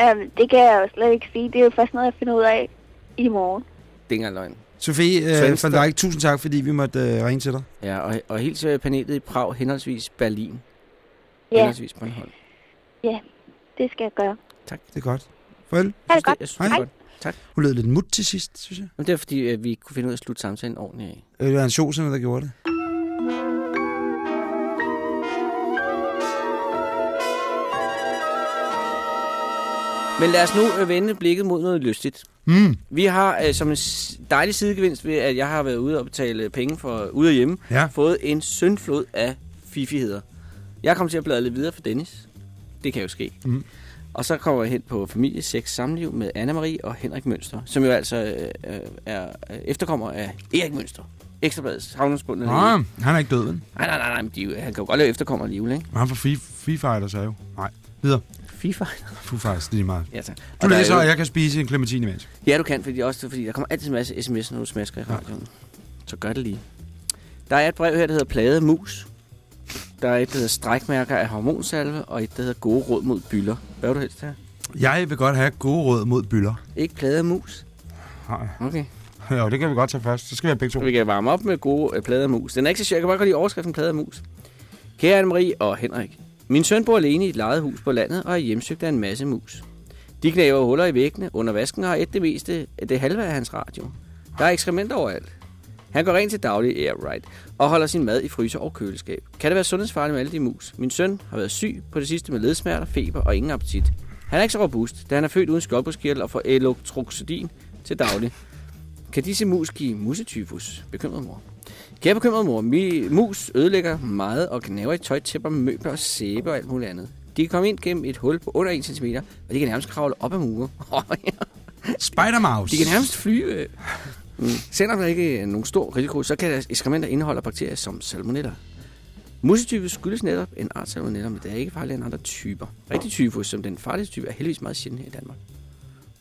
Um, det kan jeg jo slet ikke sige. Det er jo først noget, jeg finder ud af i morgen. Det er ikke løgn. Sofie øh, van Dijk, tusind tak, fordi vi måtte øh, ringe til dig. Ja, og, og helt øh, panelet i Prag, henholdsvis Berlin, Ja, henholdsvis Bornholm. ja, det skal jeg gøre. Det er godt. Farvel. Ha' det godt. Jeg synes, det er Hej. godt. Tak. Hun lød lidt mut til sidst, synes jeg. Jamen, det er fordi, øh, vi kunne finde ud af at slutte samtalen ordentligt af. Øh, Det var en sjovsende, der gjorde det. Men lad os nu øh, vende blikket mod noget lystigt. Mm. Vi har øh, som en dejlig sidegevinst ved, at jeg har været ude og betale penge for ude og hjemme, Ja. fået en syndflod af fifigheder. Jeg kommer til at bladre lidt videre for Dennis. Det kan jo ske. Mm. Og så kommer jeg hen på familie, sex, samliv med Anna-Marie og Henrik Mønster, som jo altså øh, øh, er øh, efterkommer af Erik Mønster. Ekstrabladets havnensbundne Nå, læge. han er ikke død, vel? Nej, nej, nej, nej, men de, han kan jo godt lave efterkommer alligevel, ikke? Men han får Foo Foo Fighters er jo. Nej, videre. FIFA. Foo Fighters, det er meget. Ja, tak. Du Og er læser, jo- og jeg kan spise en clementine imens. Ja, du kan, fordi, også, fordi der kommer altid en masse sms'er, når du smasker i radioen. Så gør det lige. Der er et brev her, der hedder Plade Mus. Der er et, der hedder Strækmærker af hormonsalve, og et, der hedder Gode råd mod byller. Hvad vil du helst have? Jeg vil godt have gode råd mod byller. Ikke plade mus? Nej. Okay. Jo, det kan vi godt tage først. Så skal vi have begge to. Vi kan varme op med gode øh, plade mus. Den er ikke så sjov. Jeg kan bare godt lide overskriften plade mus. Kære Anne-Marie og Henrik. Min søn bor alene i et lejet hus på landet og er hjemsøgt af en masse mus. De knæver huller i væggene under vasken og har et det meste, det halve af hans radio. Der er ekskrementer overalt. Han går rent til daglig, yeah right, og holder sin mad i fryser og køleskab. Kan det være sundhedsfarligt med alle de mus? Min søn har været syg på det sidste med ledsmerter, feber og ingen appetit. Han er ikke så robust, da han er født uden skjoldbruskkirtel og får elektroxidin til daglig. Kan disse mus give musetyfus? Bekymret mor. Kære bekymret mor, mi, mus ødelægger meget og gnaver i tøj, tæpper, møbler sæbe og alt muligt andet. De kan komme ind gennem et hul på under 1 cm, og de kan nærmest kravle op ad mure. Spider-Mouse. De kan nærmest flyve. Mm. Selvom der ikke er nogen stor risiko, så kan deres ekskrementer indeholde bakterier som salmonella. Musetyfus skyldes netop en art salmonella, men det er ikke farligere end andre typer. Rigtig tyfus, som den farligste type, er heldigvis meget sjældent her i Danmark.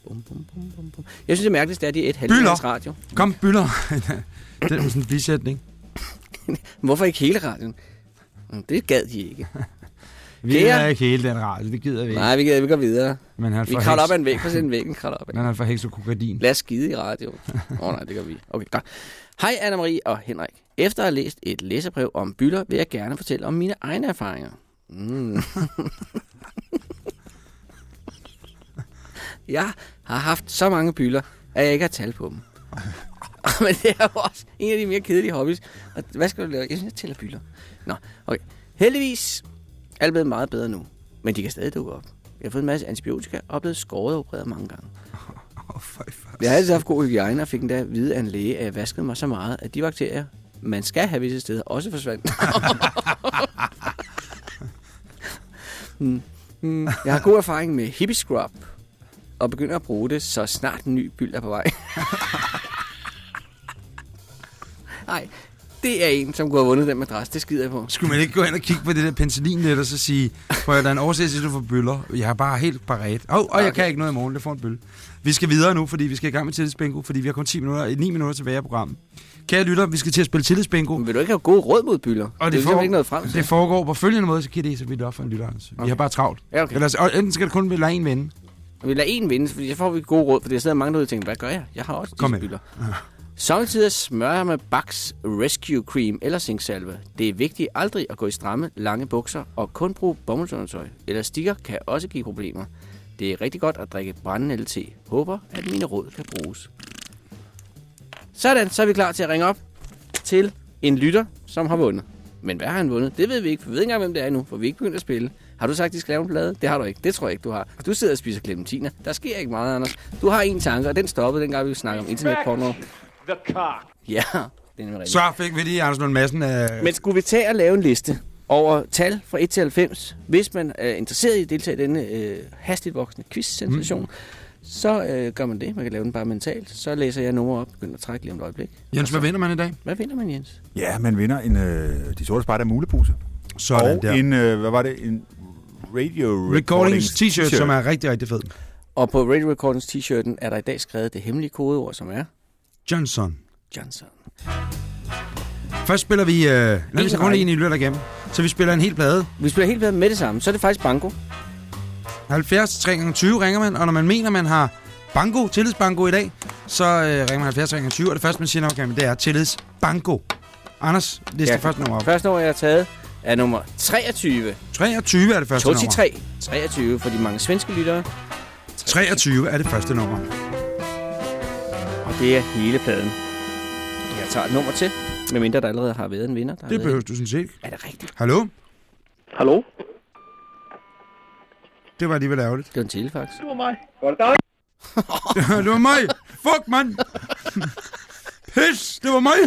Bum, bum, bum, bum, bum. Jeg synes, det mærkeligste er, at det er et halvt radio. Kom, byller. det er sådan en bisætning. Hvorfor ikke hele radioen? Det gad de ikke. Vi Kære- er ikke hele den radio, det gider vi ikke. Nej, vi, kan, vi går videre. Men han Vi kravler heks- op ad en væg, for sådan en væg, kravler op ad. Men han får heksokokadin. Lad os skide i radio. Åh oh, nej, det gør vi. Okay, godt. Hej Anna-Marie og Henrik. Efter at have læst et læserbrev om byller, vil jeg gerne fortælle om mine egne erfaringer. Mm. jeg har haft så mange byller, at jeg ikke har tal på dem. Men det er jo også en af de mere kedelige hobbies. Og hvad skal du lave? Jeg synes, jeg tæller byller. Nå, okay. Heldigvis er det blevet meget bedre nu. Men de kan stadig dukke op. Jeg har fået en masse antibiotika og blevet skåret og opereret mange gange. Oh, for Jeg har altid haft god hygiejne og fik endda at vide af en læge, at jeg vaskede mig så meget, at de bakterier, man skal have visse steder, også forsvandt. mm. Mm. Jeg har god erfaring med hippie scrub og begynder at bruge det, så snart en ny byld er på vej. Nej, det er en, som kunne have vundet den madras. Det skider jeg på. Skulle man ikke gå ind og kigge på det der penicillin lidt og så sige, prøv at der er en årsag til, du får bøller. Jeg har bare helt parat. Åh, oh, og jeg Okay. kan ikke noget i morgen, det får en bølle. Vi skal videre nu, fordi vi skal i gang med tillidsbingo, fordi vi har kun 10 minutter, 9 minutter tilbage af programmet. Kære lytter, vi skal til at spille tillidsbingo. Men vil du ikke have gode råd mod byller? Og det, det, er simpelthen ikke noget frem til. det foregår på følgende måde, så kan det så vidt op for en lytter. Altså. Vi har bare travlt. Ja, okay. Ellers, enten skal det kun lade en vinde. Vi lader en vinde, fordi så får vi gode råd, for der sidder mange derude og tænker, hvad gør jeg? Jeg har også Kom disse med. byller. Samtidig smører jeg med Bax Rescue Cream eller zinksalve. Det er vigtigt aldrig at gå i stramme, lange bukser og kun bruge bomuldsundertøj. Elastikker kan også give problemer. Det er rigtig godt at drikke brændende te. Håber, at mine råd kan bruges. Sådan, så er vi klar til at ringe op til en lytter, som har vundet. Men hvad har han vundet? Det ved vi ikke, for vi ved ikke engang, hvem det er endnu, for vi er ikke begyndt at spille. Har du sagt, de skal lave en plade? Det har du ikke. Det tror jeg ikke, du har. Du sidder og spiser clementiner. Der sker ikke meget, Anders. Du har en tanke, og den stoppede, dengang vi snakkede om internetporno. The cock. Ja, det er nemlig rigtigt. Så fik vi lige Anders Lund Madsen af... Men skulle vi tage og lave en liste over tal fra 1 til 90, hvis man er interesseret i at deltage i denne øh, hastigt voksende quiz-sensation, mm. så øh, gør man det. Man kan lave den bare mentalt. Så læser jeg nummer op, begynder at trække lige om et øjeblik. Jens, hvad vinder man i dag? Hvad vinder man, Jens? Ja, man vinder en øh, De Sorte Spejder mulepose. Sådan og der. en, øh, hvad var det? En radio Recordings t-shirt, som er rigtig, rigtig fed. Og på Radio Recordings t-shirten er der i dag skrevet det hemmelige kodeord, som er Johnson. Johnson. Først spiller vi... Øh, lad En os kun række. en i lytter igennem. Så vi spiller en hel plade. Vi spiller helt med det samme. Så er det faktisk banko. 70 3 gange 20 ringer man, og når man mener, man har banko, tillidsbanko i dag, så øh, ringer man 70 3 gange 20, og det første, man siger, okay, det er tillidsbanko. Anders, liste ja. første nummer op. Første nummer, jeg har taget, er nummer 23. 23 er det første nummer. 23. 23 for de mange svenske lyttere. 23 er det første nummer. Og det er hele pladen. Jeg tager et nummer til, medmindre der allerede har været en vinder. Der Det behøver du sådan set ikke. Er det rigtigt? Hallo? Hallo? Det var alligevel ærgerligt. Det var en telefax. Det var mig. Var det dig? det var mig! Fuck, mand! Pis! Det var mig!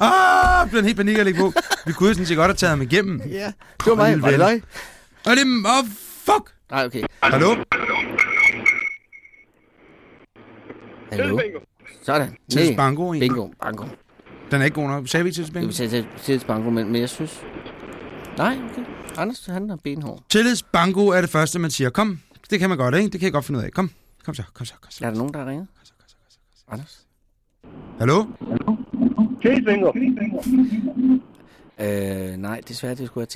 Ah, blev en helt panik at lægge på. Vi kunne jo sådan set godt have taget ham igennem. Ja, det var mig. Var det dig? Og det... Oh, fuck! Nej, okay. Hallo? Hallo? Sådan. Banko, egentlig. Bingo. Bango. Den er ikke god nok. Sagde vi ikke tillids Jeg banko? vil sige til tillids banko, men, men jeg synes... Nej, okay. Anders, han har benhår. Tillids banko er det første, man siger. Kom, det kan man godt, ikke? Det kan jeg godt finde ud af. Kom, kom så, kom så, kom så. Er der nogen, der har ringet? Anders? Hallo? Tillids bingo. Øh, nej, desværre, det skulle være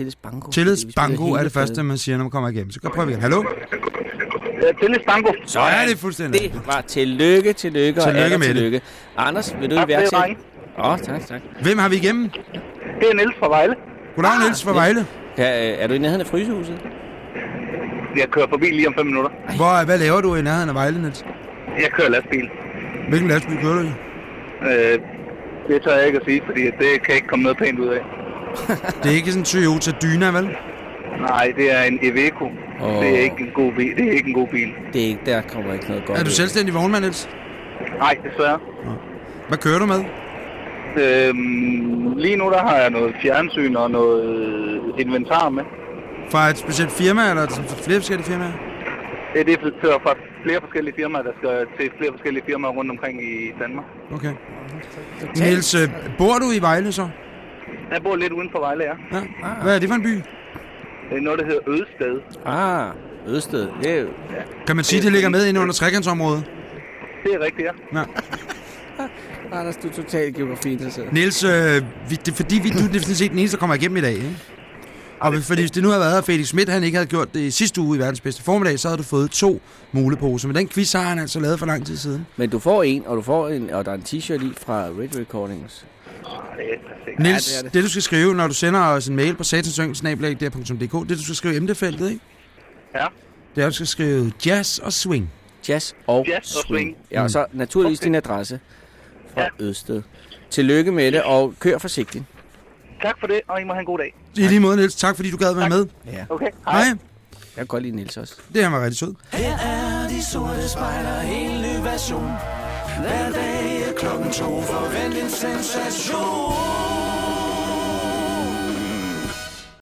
vi spiller banko hele er det første, man siger, når man kommer igennem. Så kan jeg prøve igen. Hallo? Tillids banko. Så er det fuldstændig. Det var tillykke, tillykke og Tillykke med det. tillykke. Anders, vil du Tak det, iværksætte? drenge. Åh, oh, tak, tak. Hvem har vi igennem? Det er Niels fra Vejle. Goddag, Niels fra Vejle. Ja, er du i nærheden af frysehuset? Jeg kører forbi lige om 5 minutter. Hvor, hvad laver du i nærheden af Vejle, Niels? Jeg kører lastbil. Hvilken lastbil kører du i? Øh, det tør jeg ikke at sige, fordi det kan ikke komme noget pænt ud af. Det er ikke sådan en Toyota Dyna, vel? Nej, det er en Iveco. Åh. Det er ikke en god bil. Det er ikke en god bil. Det er ikke, der kommer ikke noget godt Er du selvstændig vognmand, Niels? Nej, desværre. Hvad kører du med? Øhm, lige nu der har jeg noget fjernsyn og noget inventar med. Fra et specielt firma, eller flere forskellige firmaer? Det, det fører fra flere forskellige firmaer, der skal til flere forskellige firmaer rundt omkring i Danmark. Okay. Niels, øh, bor du i Vejle så? Jeg bor lidt uden for Vejle, ja. Ja. Hvad er det for en by? Det er noget, der hedder Ødsted. Ah, Ødsted. Det er jo... Kan man sige, det ligger med ind under trekantsområdet? Det er rigtigt, ja. Ja. Anders, du er totalt geografi interesseret. Niels, øh, vi, det, er fordi vi, du er sådan set den eneste, der kommer igennem i dag, ikke? Og hvis- fordi hvis det nu havde været, at Felix Schmidt han ikke havde gjort det i sidste uge i verdens bedste formiddag, så havde du fået to muleposer. Men den quiz har han altså lavet for lang tid siden. Men du får en, og du får en, og der er en t-shirt i fra Radio Recordings. Det perfekt. Niels, det det, det. du skal skrive, når du sender os en mail på satansøng.dk, det du skal skrive i emnefeltet, ikke? Ja. Det er, du skal skrive jazz og swing. Jazz og Jazz og swing. swing. Ja, og så naturligvis Okay. din adresse fra Ja. Ødsted. Tillykke med det, og kør forsigtigt. Tak for det, og I må have en god dag. I lige måde, Niels. Tak, fordi du gad være med. Ja. Okay, Hej. Jeg kan godt lide Niels også. Det han var rigtig sød. Her er de sorte spejler, en ny version. Hver dag klokken to, forvent en sensation.